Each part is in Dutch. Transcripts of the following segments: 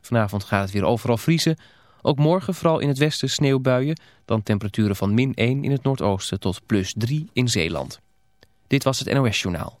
Vanavond gaat het weer overal vriezen. Ook morgen vooral in het westen sneeuwbuien. Dan temperaturen van min 1 in het noordoosten tot plus 3 in Zeeland. Dit was het NOS Journaal.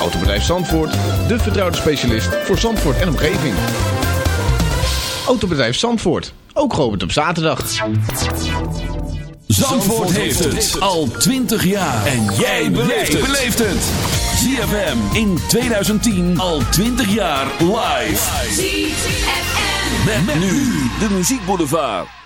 Autobedrijf Zandvoort, de vertrouwde specialist voor Zandvoort en omgeving. Autobedrijf Zandvoort, ook geopend op zaterdag. Zandvoort heeft het al 20 jaar. En jij beleeft het. ZFM in 2010 al 20 jaar live. ZFM. Met, nu de muziekboulevard. I'm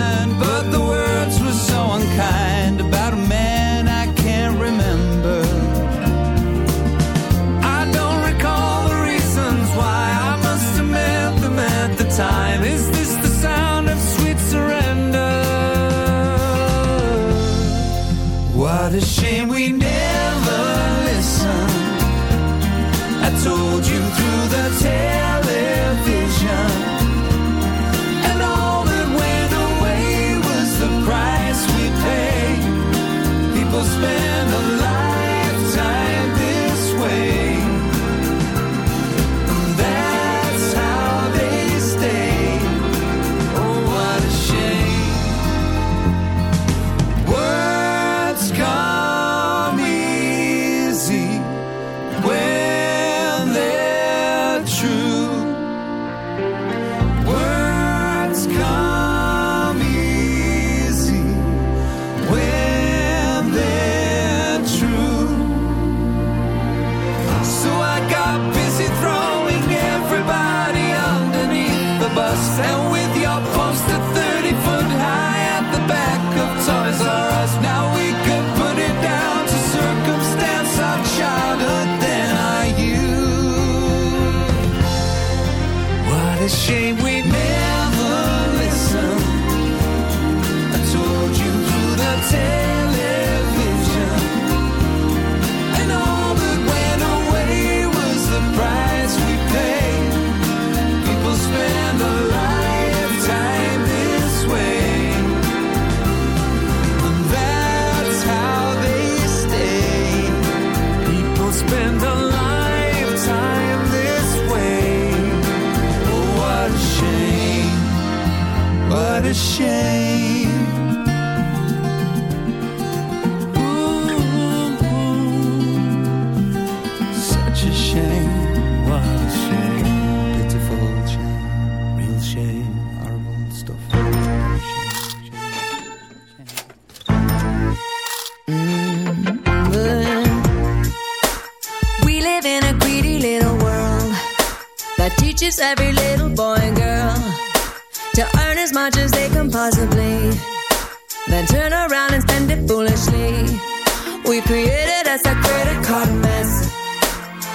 created us a credit card mess.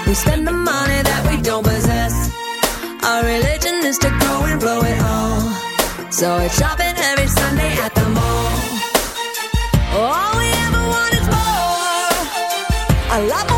We spend the money that we don't possess. Our religion is to go and blow it all. So it's shopping every Sunday at the mall. All we ever want is more. A lot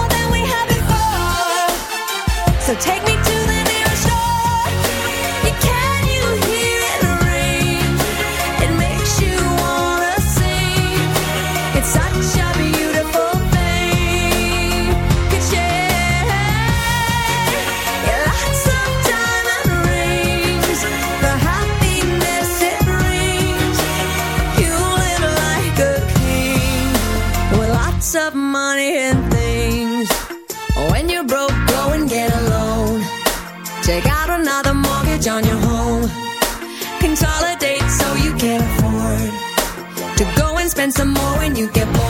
spend some more when you get bored.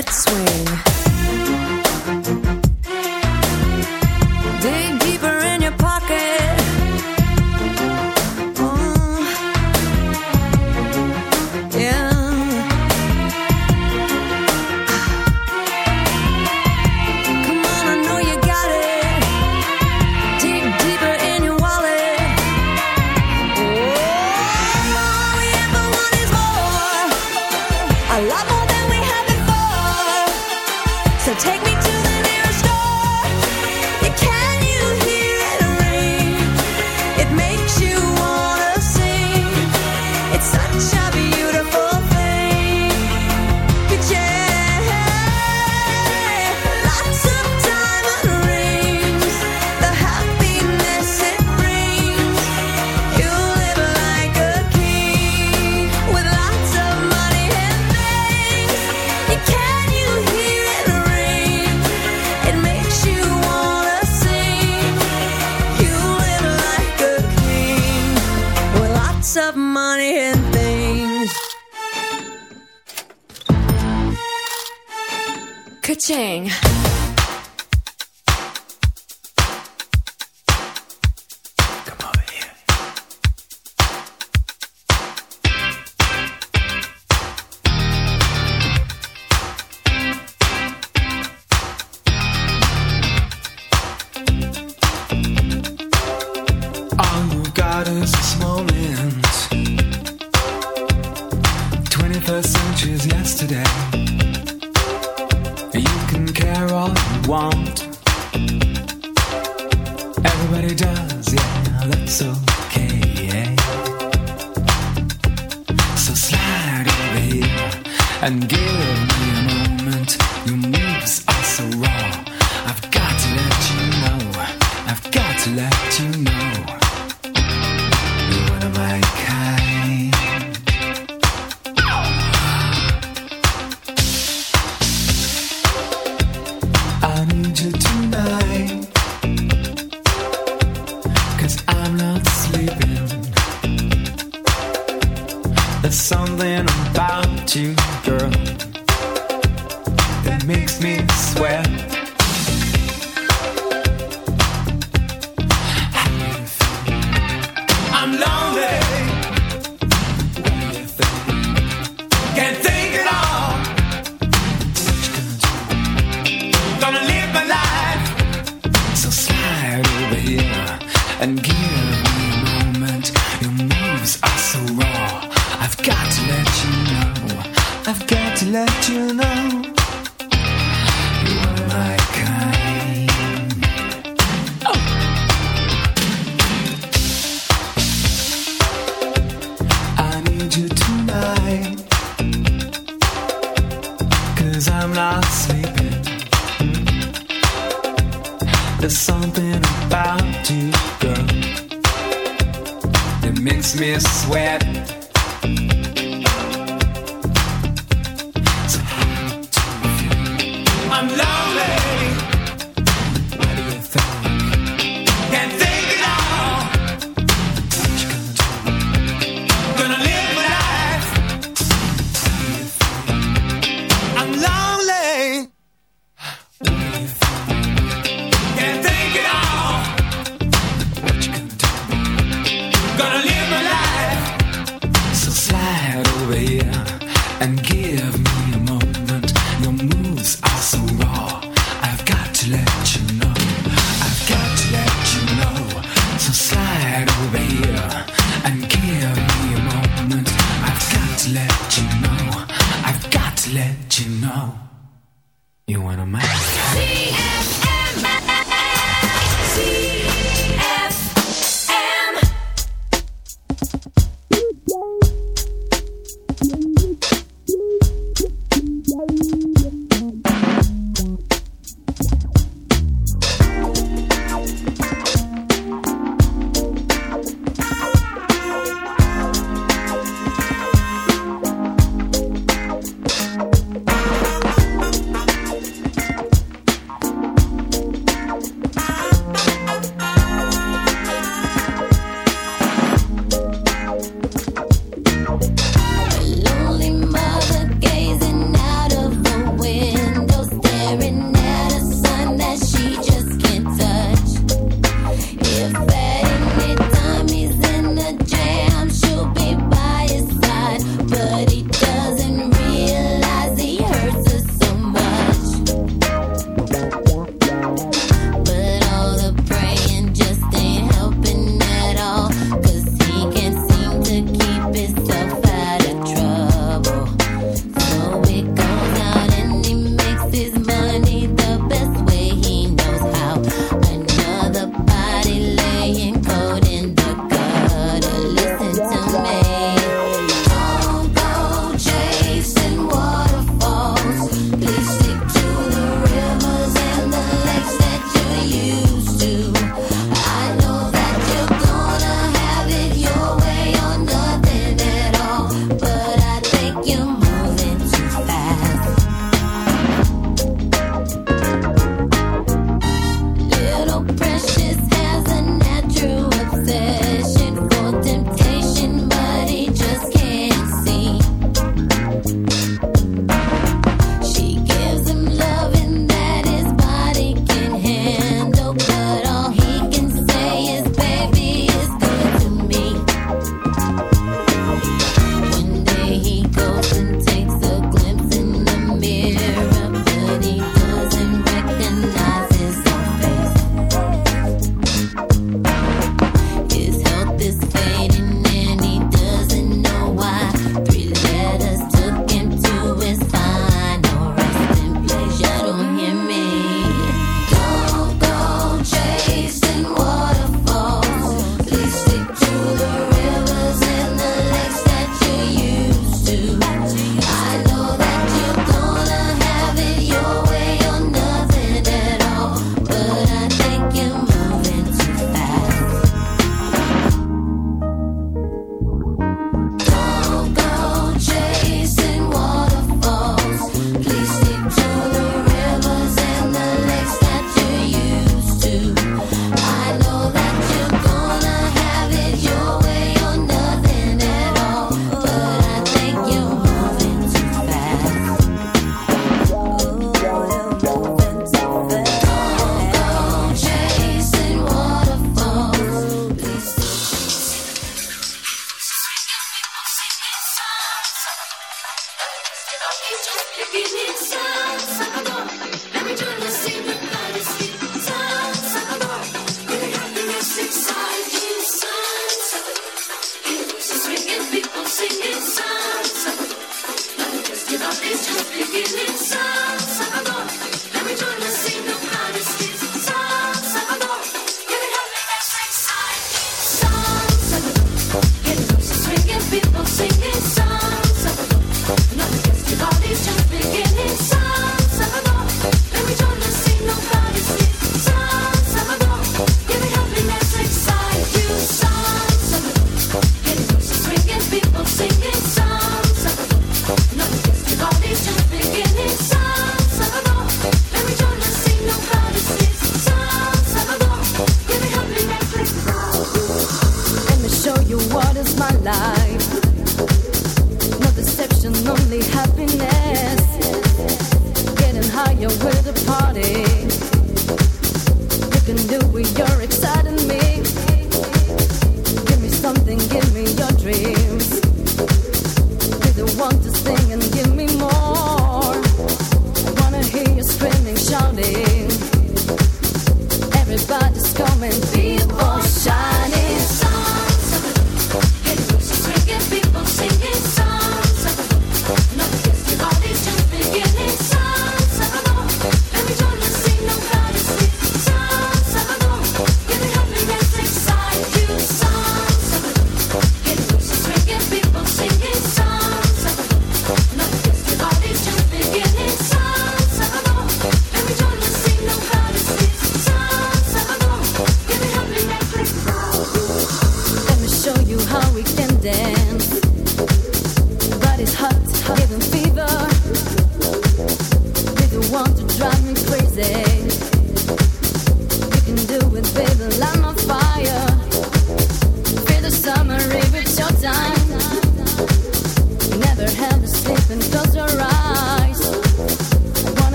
Let's swing. dynamite.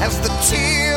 As the tears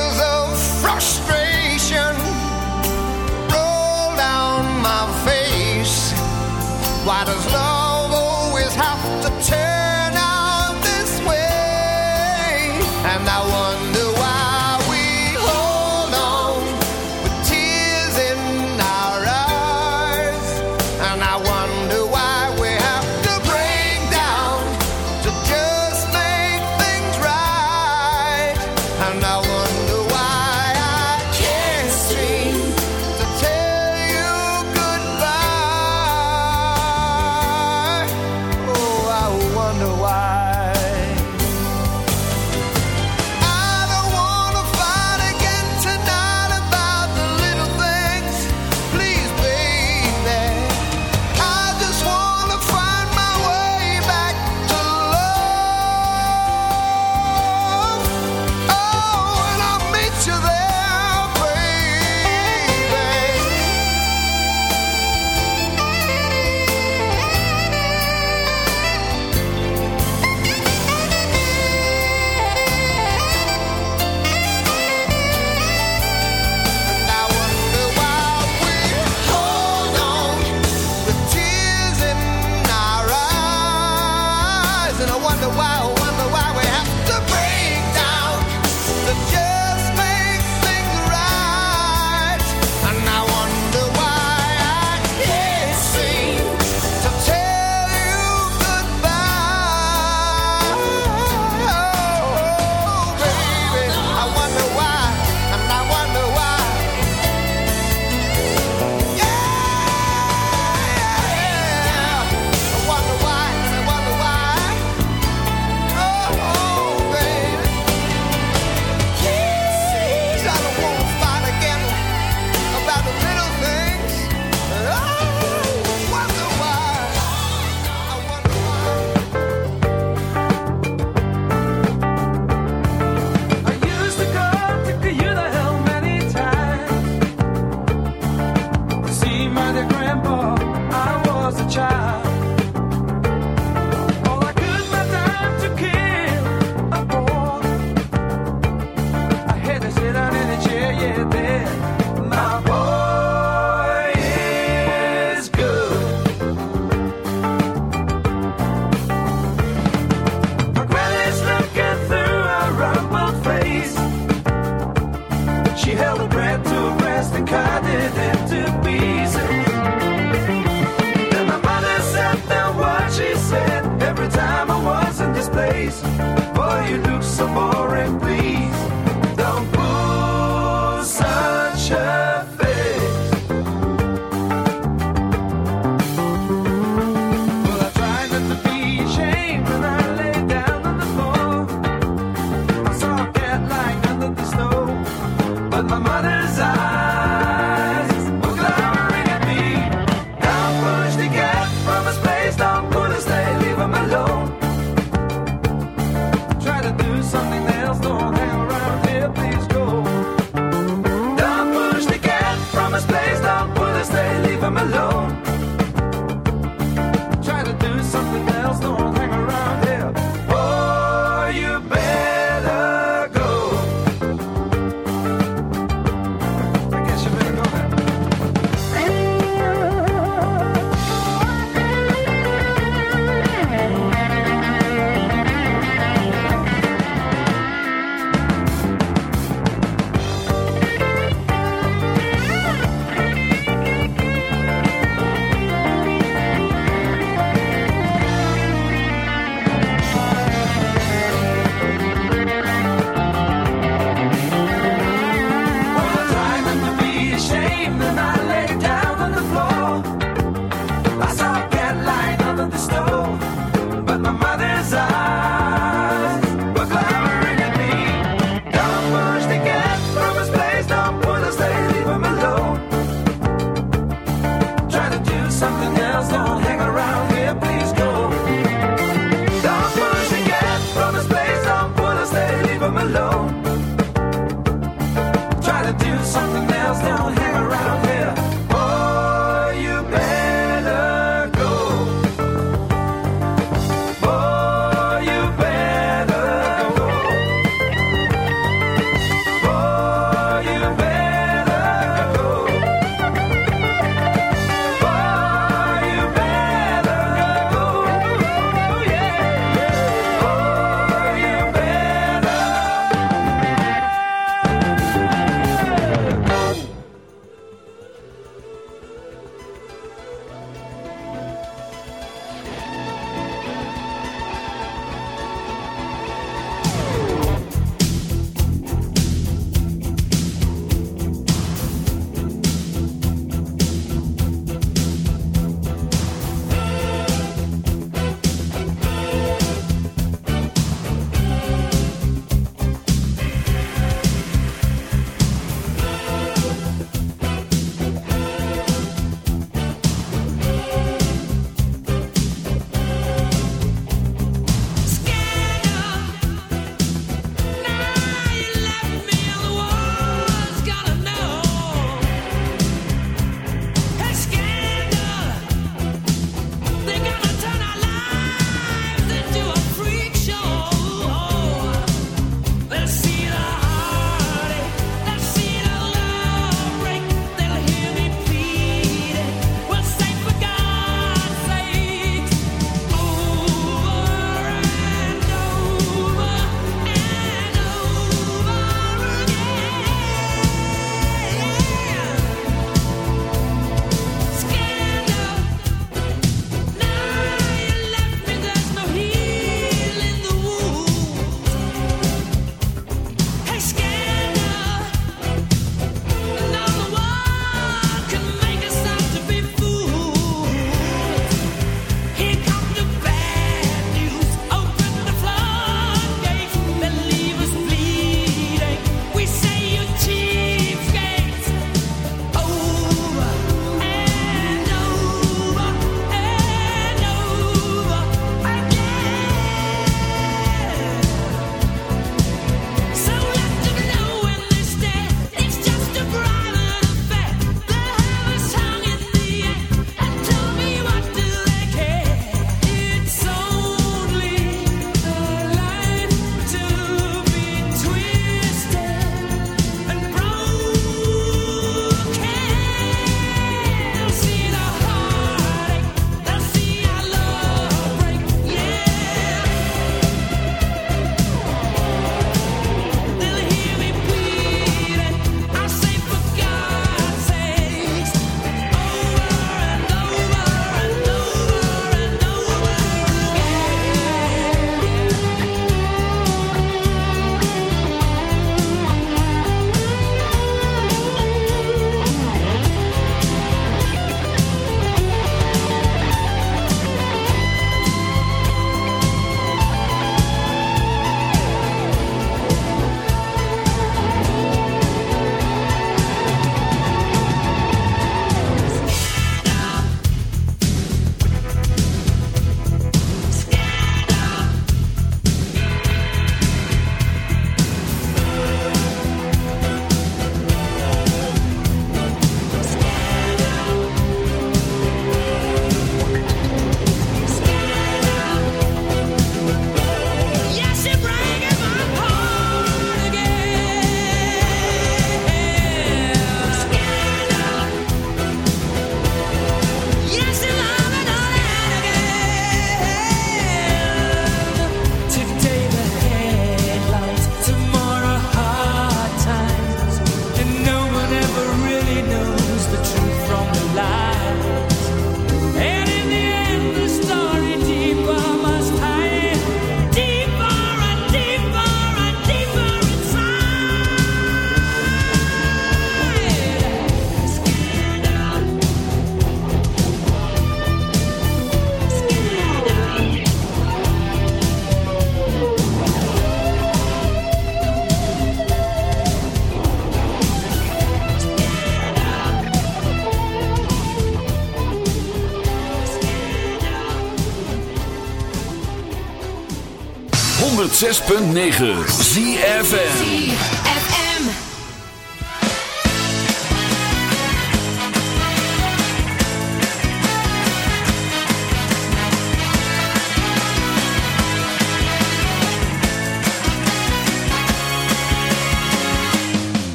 6.9 ZFN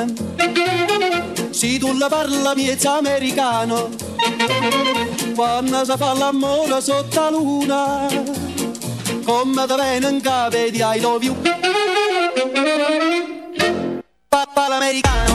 americana. Se tu la parla miezza americano, quando si fa l'amore sotto la luna, come te vengono capi di I love you. Papà l'americana.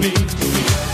me.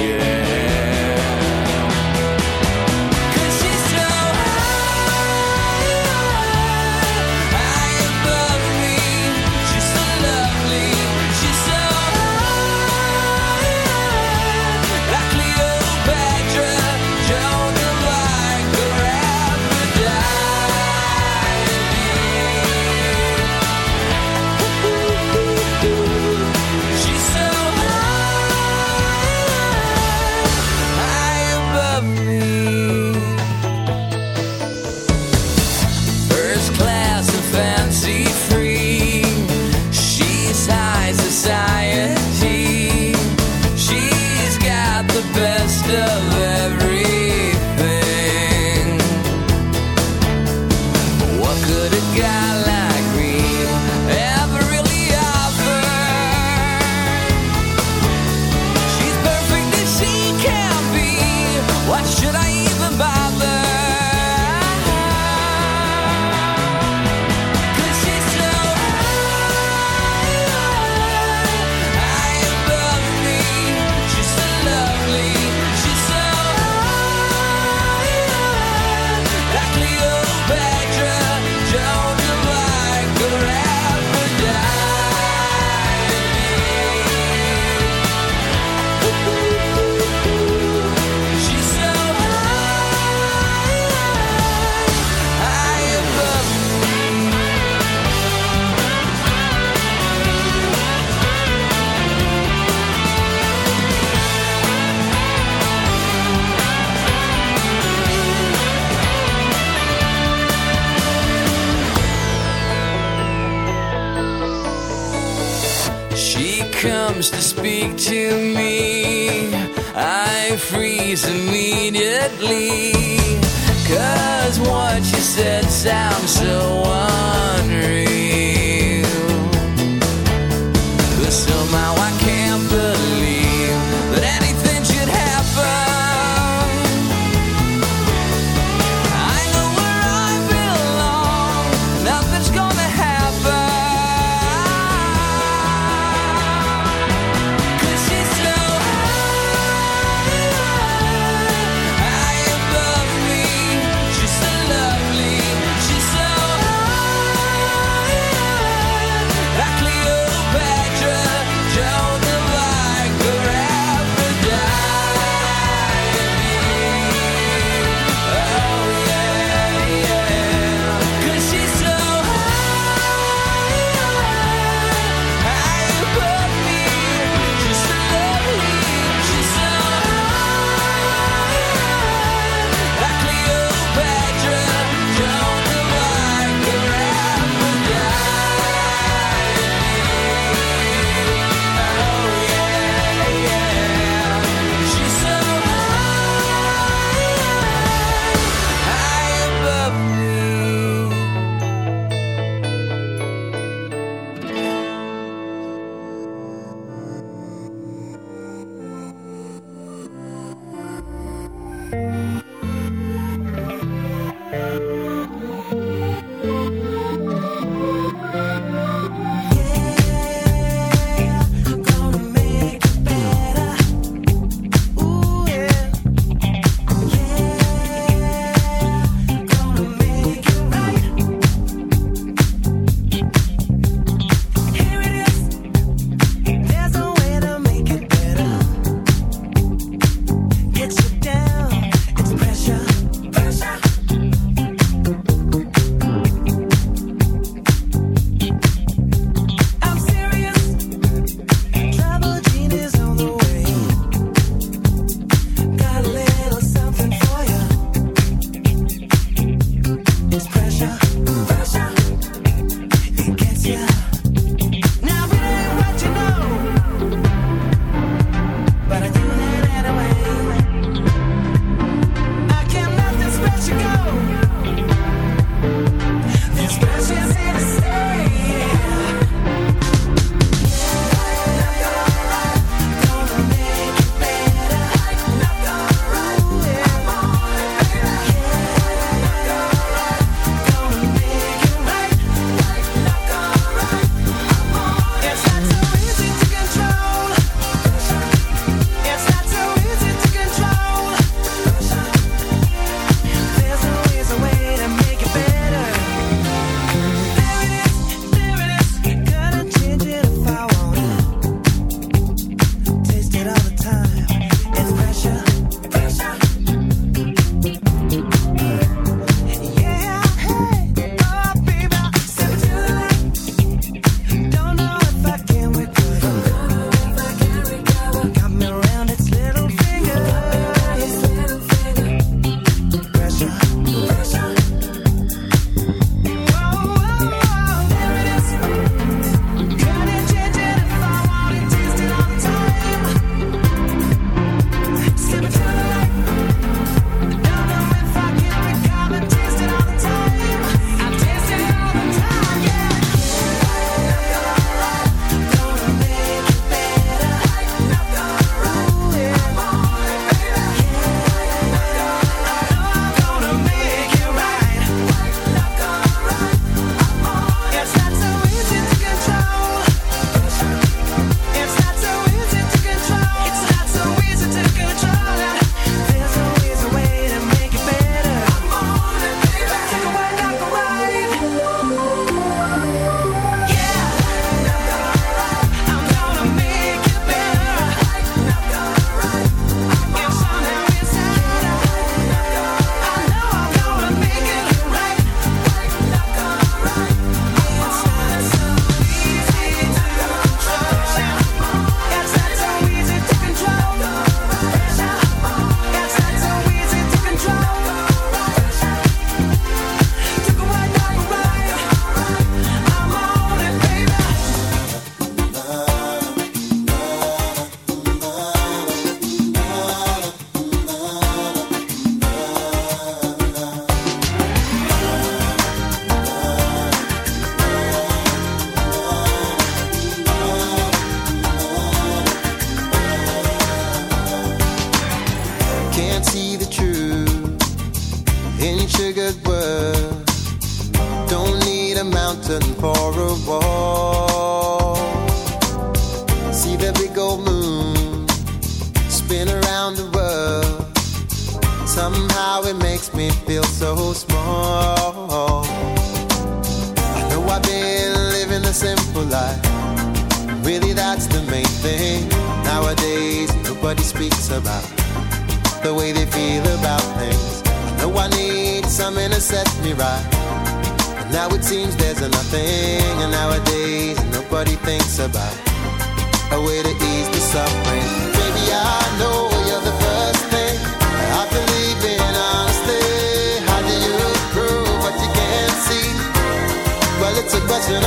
yeah.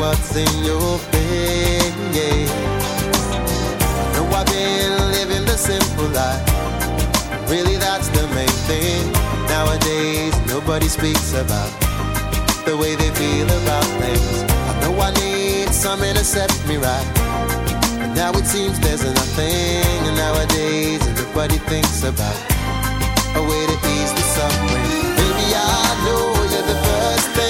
what's in your face. No, I've been living the simple life. Really, that's the main thing. Nowadays, nobody speaks about the way they feel about things. I know I need something to set me right. But now it seems there's nothing. And nowadays, everybody thinks about a way to ease the suffering. Baby, I know you're the first thing.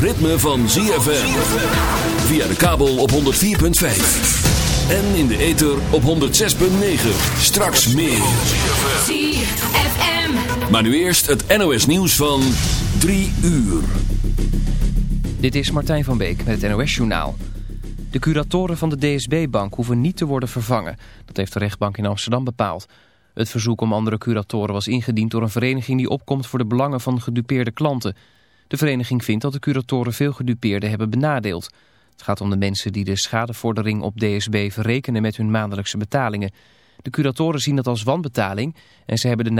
ritme van ZFM. Via de kabel op 104.5. En in de ether op 106.9. Straks meer. ZFM. Maar nu eerst het NOS nieuws van 3 uur. Dit is Martijn van Beek met het NOS-journaal. De curatoren van de DSB-bank hoeven niet te worden vervangen. Dat heeft de rechtbank in Amsterdam bepaald. Het verzoek om andere curatoren was ingediend door een vereniging die opkomt voor de belangen van gedupeerde klanten. De vereniging vindt dat de curatoren veel gedupeerden hebben benadeeld. Het gaat om de mensen die de schadevordering op DSB verrekenen met hun maandelijkse betalingen. De curatoren zien dat als wanbetaling en ze hebben de